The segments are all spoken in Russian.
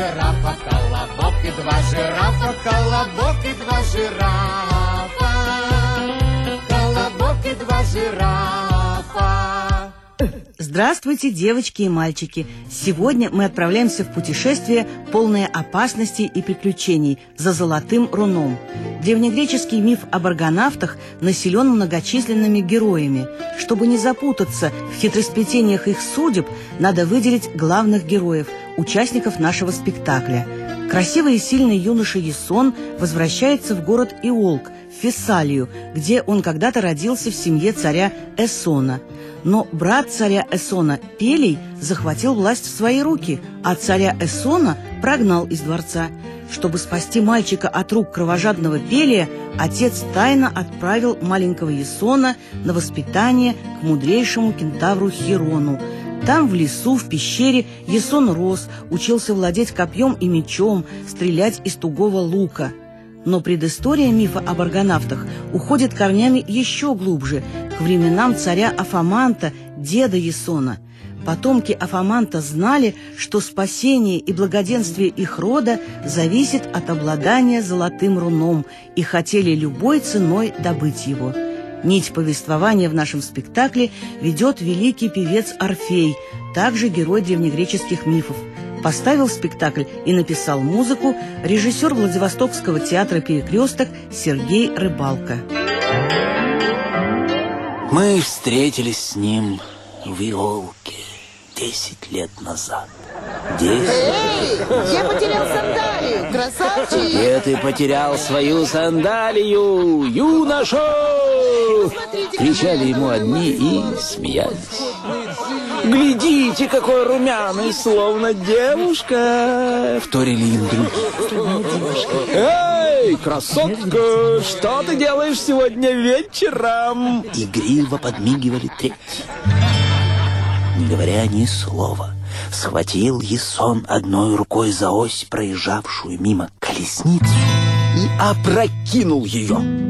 жирафа, колобок и два жирафа, колобок и два жирафа. Колобок и два жирафа. Здравствуйте, девочки и мальчики! Сегодня мы отправляемся в путешествие, полное опасностей и приключений, за золотым руном. Древнегреческий миф об аргонавтах населен многочисленными героями. Чтобы не запутаться в хитросплетениях их судеб, надо выделить главных героев, участников нашего спектакля. Красивый и сильный юноша Ясон возвращается в город Иолк, в Фессалию, где он когда-то родился в семье царя Эсона – но брат царя Эсона Пелей захватил власть в свои руки, а царя Эсона прогнал из дворца. Чтобы спасти мальчика от рук кровожадного Пелия, отец тайно отправил маленького Есона на воспитание к мудрейшему кентавру Хирону. Там, в лесу, в пещере, Есон рос, учился владеть копьем и мечом, стрелять из тугого лука – но предыстория мифа об аргонавтах уходит корнями еще глубже, к временам царя Афаманта, деда Есона. Потомки Афаманта знали, что спасение и благоденствие их рода зависит от обладания золотым руном и хотели любой ценой добыть его. Нить повествования в нашем спектакле ведет великий певец Орфей, также герой древнегреческих мифов – поставил спектакль и написал музыку режиссер Владивостокского театра «Перекресток» Сергей Рыбалка. Мы встретились с ним в Иолке десять лет назад. Десять? Эй, я потерял сандалию, красавчик! Где ты потерял свою сандалию, юноша? Кричали ему одни и смеялись. Глядите, какой румяный, словно девушка. Вторили им другие. Эй, красотка, что ты делаешь сегодня вечером? Игриво подмигивали третьи. Не говоря ни слова, схватил Есон одной рукой за ось, проезжавшую мимо колесницу, и опрокинул ее.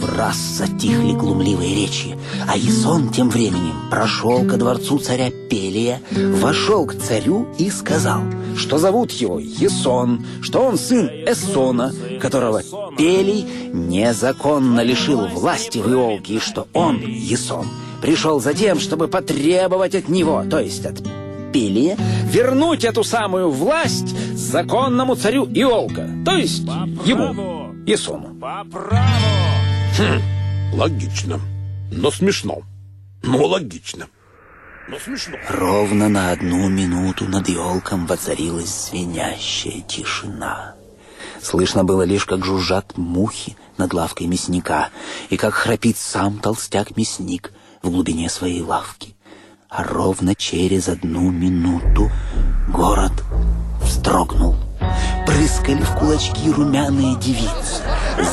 В раз затихли глумливые речи, а Исон тем временем прошел ко дворцу царя Пелия, вошел к царю и сказал, что зовут его Есон, что он сын Эсона, которого Пелий незаконно лишил власти в Иолке, и что он, Есон, пришел за тем, чтобы потребовать от него, то есть от Пелия, вернуть эту самую власть законному царю Иолка, то есть ему, Есону. По праву! Хм, логично, но смешно. Но логично, но смешно. Ровно на одну минуту над елком воцарилась звенящая тишина. Слышно было лишь, как жужжат мухи над лавкой мясника и как храпит сам толстяк-мясник в глубине своей лавки. А ровно через одну минуту город вздрогнул. Прыскали в кулачки румяные девицы.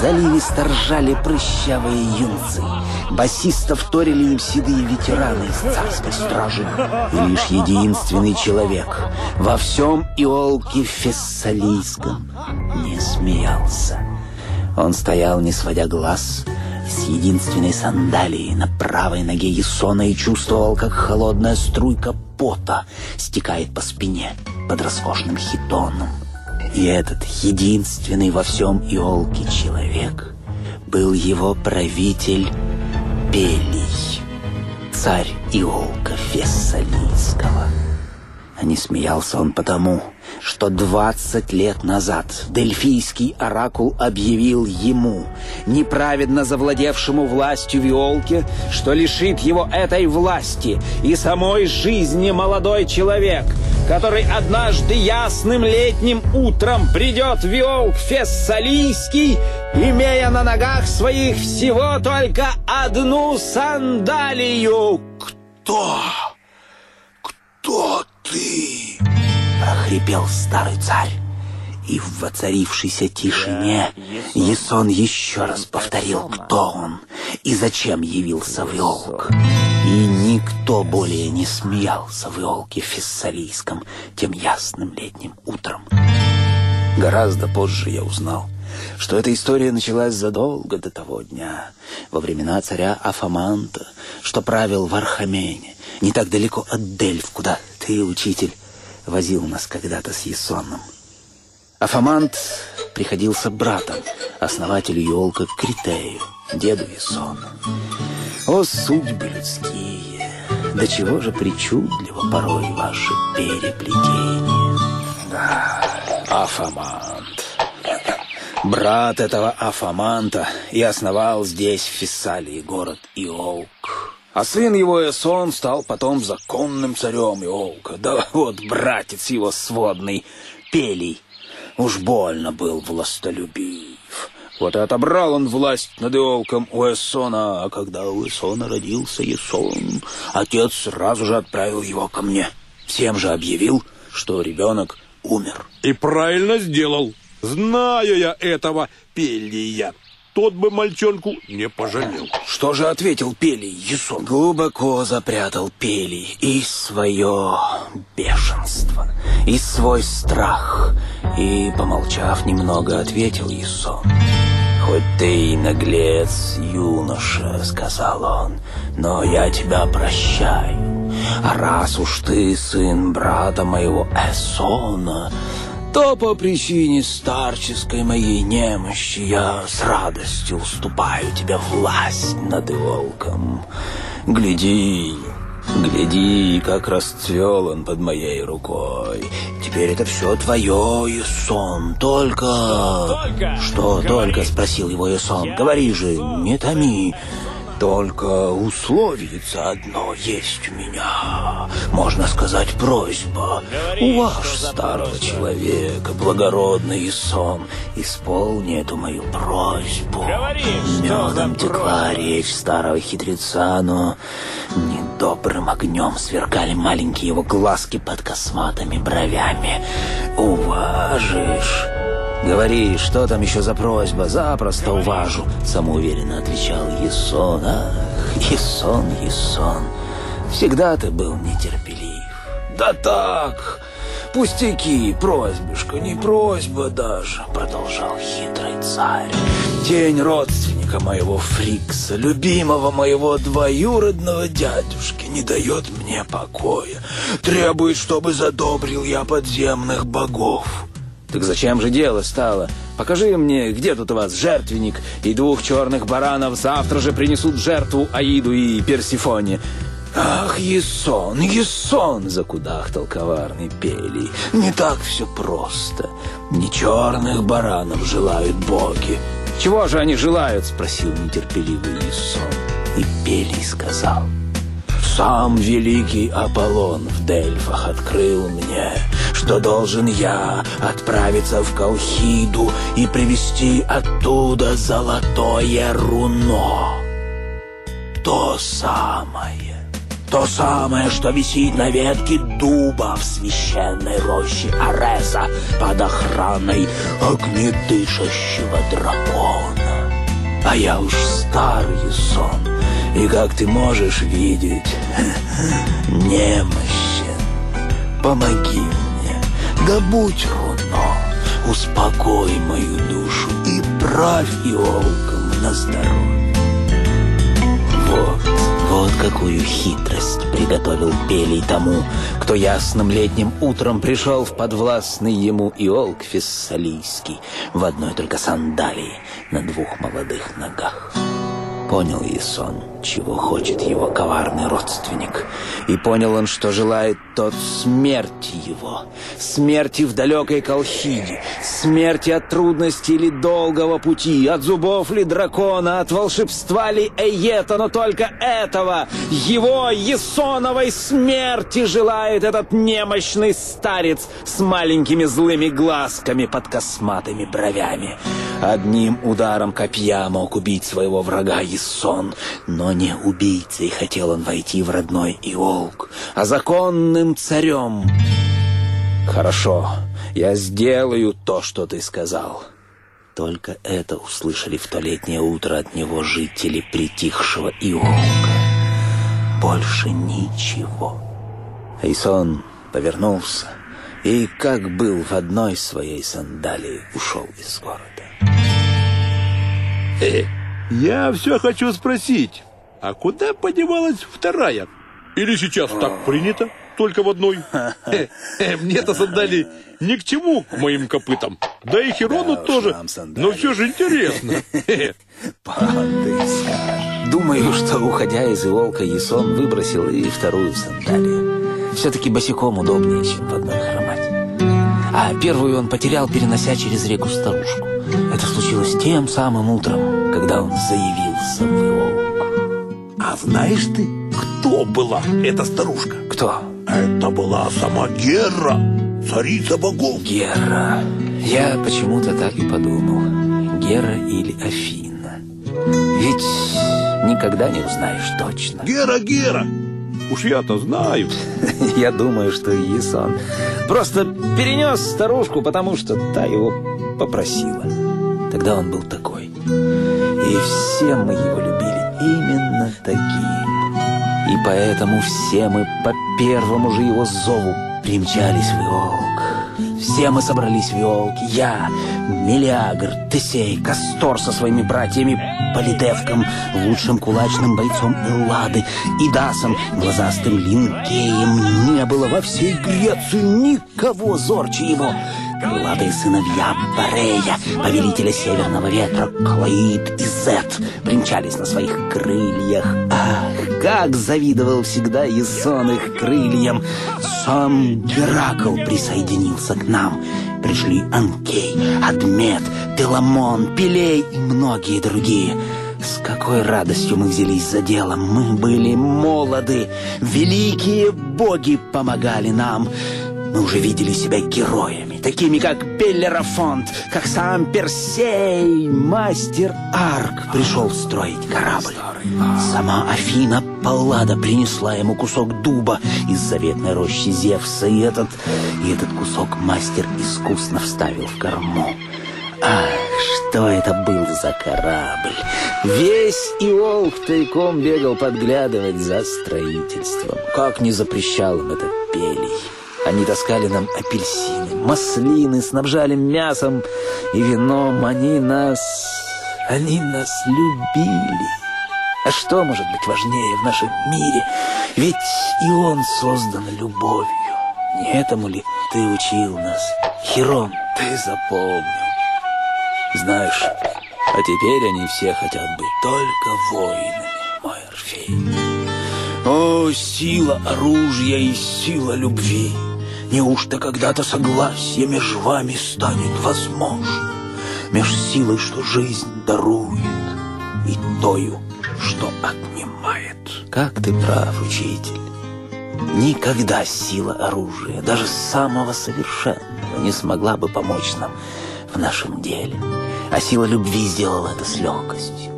Заливисто ржали прыщавые юнцы. Басисто вторили им седые ветераны из царской стражи. И лишь единственный человек во всем Иолке Фессалийском не смеялся. Он стоял, не сводя глаз, с единственной сандалией на правой ноге Есона и чувствовал, как холодная струйка пота стекает по спине под роскошным хитоном. И этот единственный во всем Иолке человек был его правитель Пелий, царь Иолка Фессалийского. А не смеялся он потому, что двадцать лет назад Дельфийский оракул объявил ему, неправедно завладевшему властью Виолке, что лишит его этой власти и самой жизни молодой человек, который однажды ясным летним утром придет в Виолк Фессалийский, имея на ногах своих всего только одну сандалию. Кто? Кто ты?» — прохрипел старый царь. И в воцарившейся тишине Есон еще раз повторил, кто он и зачем явился в Иолк. И никто более не смеялся в Иолке Фессалийском тем ясным летним утром. Гораздо позже я узнал, что эта история началась задолго до того дня, во времена царя Афаманта, что правил в Архамене, не так далеко от Дельф, куда ты, учитель, возил нас когда-то с Есоном. Афамант приходился братом, основателю Елка Критею, деду Есона. О, судьбы людские! До чего же причудливо порой ваше переплетение. Да, Афамант. Брат этого Афаманта и основал здесь, в Фессалии, город Иолк. А сын его Эсон стал потом законным царем Иолка. Да вот братец его сводный, Пелий, уж больно был властолюбив. Вот и отобрал он власть над Иолком у Эссона, а когда у Эссона родился Есон, отец сразу же отправил его ко мне. Всем же объявил, что ребенок умер. И правильно сделал. Знаю я этого Пелия. Тот бы мальчонку не пожалел. Что же ответил Пелий Есон? Глубоко запрятал Пелий и свое бешенство, и свой страх, и, помолчав немного, ответил Есон. «Хоть ты и наглец, юноша», — сказал он, — «но я тебя прощаю. А раз уж ты сын брата моего Эсона, то по причине старческой моей немощи я с радостью уступаю тебе власть над волком. Гляди, гляди, как расцвел он под моей рукой. Теперь это все твое, Исон, только... Что только? Спросил его Исон. Говори же, не томи. Только условица одно есть у меня. Можно сказать, просьба. У ваш старого человека, благородный сон, исполни эту мою просьбу. Медом текла речь старого хитреца, но недобрым огнем сверкали маленькие его глазки под косматыми бровями. Уважишь? «Говори, что там еще за просьба? Запросто уважу!» Самоуверенно отвечал Есон. «Ах, Есон, Есон, всегда ты был нетерпелив!» «Да так, пустяки, просьбишка, не просьба даже!» Продолжал хитрый царь. «Тень родственника моего Фрикса, любимого моего двоюродного дядюшки, не дает мне покоя. Требует, чтобы задобрил я подземных богов». Так зачем же дело стало? Покажи мне, где тут у вас жертвенник, и двух черных баранов завтра же принесут жертву Аиду и Персифоне. «Ах, Есон, Есон!» — закудахтал коварный Пелий. «Не так все просто. Не черных баранов желают боги». «Чего же они желают?» — спросил нетерпеливый Есон. И Пелий сказал... Сам великий Аполлон в Дельфах открыл мне, что должен я отправиться в Колхиду и привезти оттуда золотое руно. То самое, то самое, что висит на ветке дуба в священной роще Ареса под охраной огнедышащего дракона. А я уж старый сон, и, как ты можешь видеть, немощен. Помоги мне, да будь руно, успокой мою душу и правь иолком на здоровье. Вот, вот какую хитрость приготовил Пелий тому, кто ясным летним утром пришел в подвластный ему иолк фессалийский в одной только сандалии на двух молодых ногах. Понял Исон, чего хочет его коварный родственник. И понял он, что желает тот смерти его. Смерти в далекой Колхиде. Смерти от трудностей или долгого пути. От зубов ли дракона, от волшебства ли Эйета. Но только этого, его Есоновой смерти желает этот немощный старец с маленькими злыми глазками под косматыми бровями. Одним ударом копья мог убить своего врага Исон, но не убийцей хотел он войти в родной Иолк, а законным царем. Хорошо, я сделаю то, что ты сказал. Только это услышали в то летнее утро от него жители притихшего Иолка. Больше ничего. Исон повернулся и, как был в одной своей сандалии, ушел из города. Я все хочу спросить, а куда подевалась вторая? Или сейчас так принято, только в одной? Э, э, Мне-то сандали ни к чему, к моим копытам. Да и Херону Да тоже. Но все же интересно. Э. Думаю, что, уходя из Иолка, Ясон выбросил и вторую сандалию. Все-таки босиком удобнее, чем в одной хромать. А первую он потерял, перенося через реку старушку. Это случилось тем самым утром, когда он заявился в Иолк. А знаешь ты, кто была эта старушка? Кто? Это была сама Гера, царица богов. Гера. Я почему-то так и подумал. Гера или Афина. Ведь никогда не узнаешь точно. Гера, Гера. Уж я-то знаю. Я думаю, что Ясон просто перенес старушку, потому что та его попросила. Тогда он был такой. И все мы его любили именно таким. И поэтому все мы по первому же его зову примчались в Иолк. Все мы собрались в Иолке. Я, Мелиагр, Тесей, Кастор со своими братьями Полидевком, лучшим кулачным бойцом Эллады, и Дасом, глазастым Линкеем. Не было во всей Греции никого зорче его. Крылатые сыновья Борея, повелителя Северного Ветра, Клоид и Зет примчались на своих крыльях. Ах, как завидовал всегда Ясон их крыльям! Сам Геракл присоединился к нам. Пришли Анкей, Адмет, Теламон, Пелей и многие другие. С какой радостью мы взялись за дело. Мы были молоды. Великие боги помогали нам. Мы уже видели себя героями, такими как Беллерафонт, как сам Персей, мастер Арк пришел строить корабль. Сама Афина Паллада принесла ему кусок дуба из заветной рощи Зевса, и этот, и этот кусок мастер искусно вставил в корму. Ах, что это был за корабль! Весь Иолк тайком бегал подглядывать за строительством. Как не запрещал им это Пелий. Они таскали нам апельсины, маслины, снабжали мясом и вином. Они нас... они нас любили. А что может быть важнее в нашем мире? Ведь и он создан любовью. Не этому ли ты учил нас? Херон, ты запомнил. Знаешь, а теперь они все хотят быть только воинами, мой Орфей. О, сила оружия и сила любви! Неужто когда-то согласие меж вами станет возможным? Меж силой, что жизнь дарует, и тою, что отнимает. Как ты прав, учитель. Никогда сила оружия, даже самого совершенного, не смогла бы помочь нам в нашем деле. А сила любви сделала это с легкостью.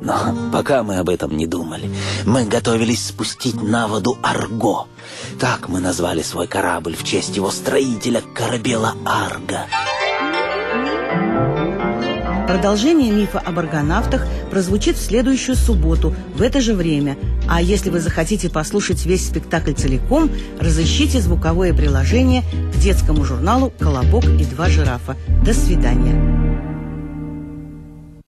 Но пока мы об этом не думали, мы готовились спустить на воду Арго. Так мы назвали свой корабль в честь его строителя корабела Арга. Продолжение мифа об аргонавтах прозвучит в следующую субботу в это же время. А если вы захотите послушать весь спектакль целиком, разыщите звуковое приложение к детскому журналу «Колобок и два жирафа». До свидания.